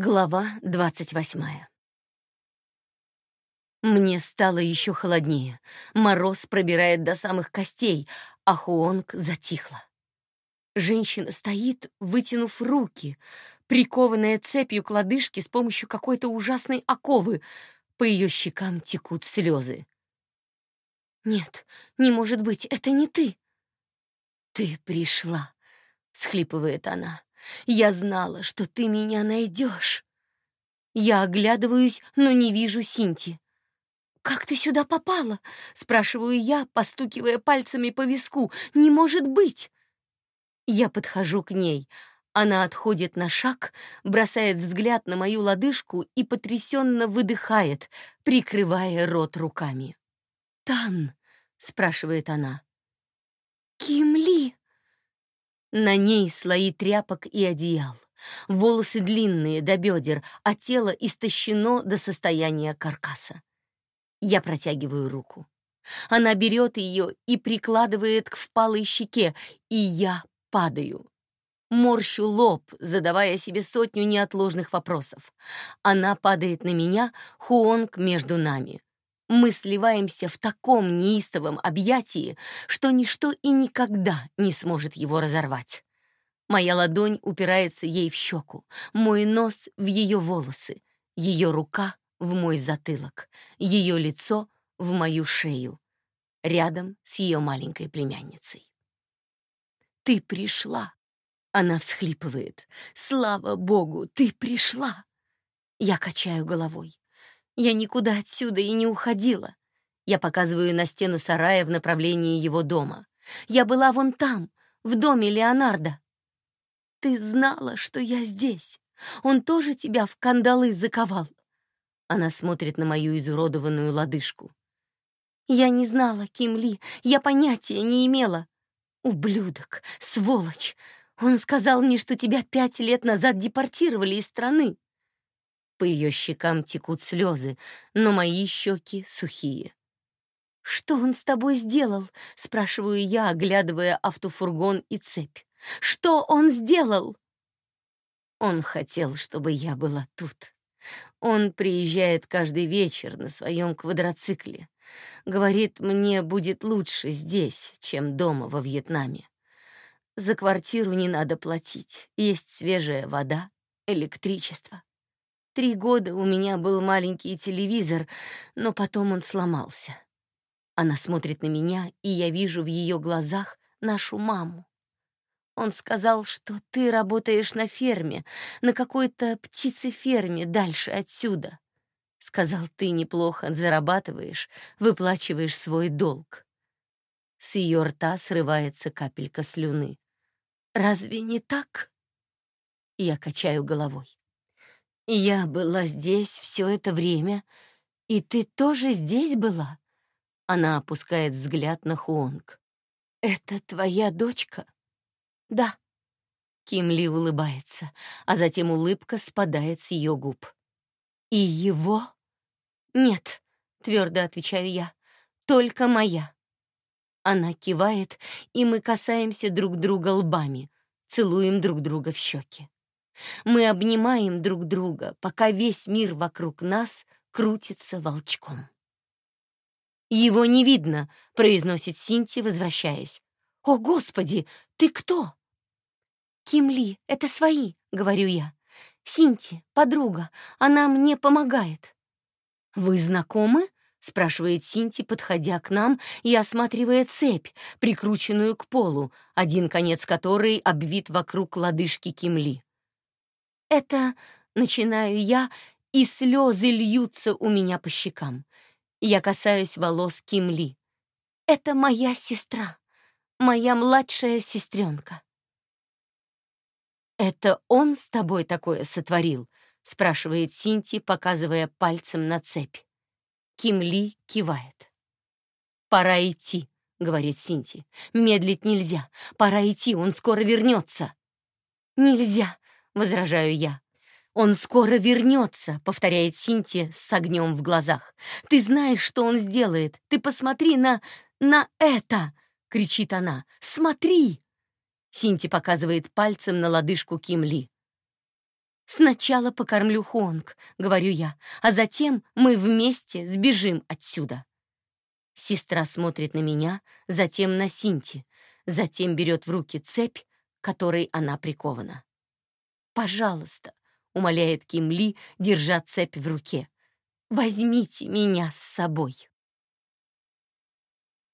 Глава двадцать восьмая. Мне стало еще холоднее. Мороз пробирает до самых костей, а Хуонг затихла. Женщина стоит, вытянув руки, прикованная цепью к лодыжке с помощью какой-то ужасной оковы. По ее щекам текут слезы. «Нет, не может быть, это не ты!» «Ты пришла!» — всхлипывает она. Я знала, что ты меня найдешь. Я оглядываюсь, но не вижу Синти. «Как ты сюда попала?» — спрашиваю я, постукивая пальцами по виску. «Не может быть!» Я подхожу к ней. Она отходит на шаг, бросает взгляд на мою лодыжку и потрясенно выдыхает, прикрывая рот руками. «Тан?» — спрашивает она. «Кимли!» На ней слои тряпок и одеял. Волосы длинные до бедер, а тело истощено до состояния каркаса. Я протягиваю руку. Она берет ее и прикладывает к впалой щеке, и я падаю. Морщу лоб, задавая себе сотню неотложных вопросов. Она падает на меня, Хуонг между нами. Мы сливаемся в таком неистовом объятии, что ничто и никогда не сможет его разорвать. Моя ладонь упирается ей в щеку, мой нос в ее волосы, ее рука в мой затылок, ее лицо в мою шею, рядом с ее маленькой племянницей. «Ты пришла!» Она всхлипывает. «Слава Богу, ты пришла!» Я качаю головой. Я никуда отсюда и не уходила. Я показываю на стену сарая в направлении его дома. Я была вон там, в доме Леонардо. Ты знала, что я здесь. Он тоже тебя в кандалы заковал. Она смотрит на мою изуродованную лодыжку. Я не знала, Ким Ли, я понятия не имела. Ублюдок, сволочь. Он сказал мне, что тебя пять лет назад депортировали из страны. По ее щекам текут слезы, но мои щеки сухие. «Что он с тобой сделал?» — спрашиваю я, оглядывая автофургон и цепь. «Что он сделал?» Он хотел, чтобы я была тут. Он приезжает каждый вечер на своем квадроцикле. Говорит, мне будет лучше здесь, чем дома во Вьетнаме. За квартиру не надо платить. Есть свежая вода, электричество. Три года у меня был маленький телевизор, но потом он сломался. Она смотрит на меня, и я вижу в ее глазах нашу маму. Он сказал, что ты работаешь на ферме, на какой-то птицеферме дальше отсюда. Сказал, ты неплохо зарабатываешь, выплачиваешь свой долг. С ее рта срывается капелька слюны. Разве не так? Я качаю головой. Я была здесь все это время, и ты тоже здесь была? Она опускает взгляд на Хуонг. Это твоя дочка? Да. Кимли улыбается, а затем улыбка спадает с ее губ. И его? Нет, твердо отвечаю я. Только моя. Она кивает, и мы касаемся друг друга лбами, целуем друг друга в щеки. Мы обнимаем друг друга, пока весь мир вокруг нас крутится волчком. «Его не видно», — произносит Синти, возвращаясь. «О, Господи, ты кто?» «Кимли, это свои», — говорю я. «Синти, подруга, она мне помогает». «Вы знакомы?» — спрашивает Синти, подходя к нам и осматривая цепь, прикрученную к полу, один конец которой обвит вокруг лодыжки Кимли. Это начинаю я, и слезы льются у меня по щекам. Я касаюсь волос Кимли. Это моя сестра, моя младшая сестренка. «Это он с тобой такое сотворил?» — спрашивает Синти, показывая пальцем на цепь. Кимли кивает. «Пора идти», — говорит Синти. «Медлить нельзя. Пора идти, он скоро вернется». «Нельзя», — возражаю я. «Он скоро вернется», — повторяет Синти с огнем в глазах. «Ты знаешь, что он сделает. Ты посмотри на... на это!» — кричит она. «Смотри!» Синти показывает пальцем на лодыжку Кимли. «Сначала покормлю Хонг», — говорю я, «а затем мы вместе сбежим отсюда». Сестра смотрит на меня, затем на Синти, затем берет в руки цепь, которой она прикована. Пожалуйста, умоляет Ким Ли, держа цепь в руке. Возьмите меня с собой.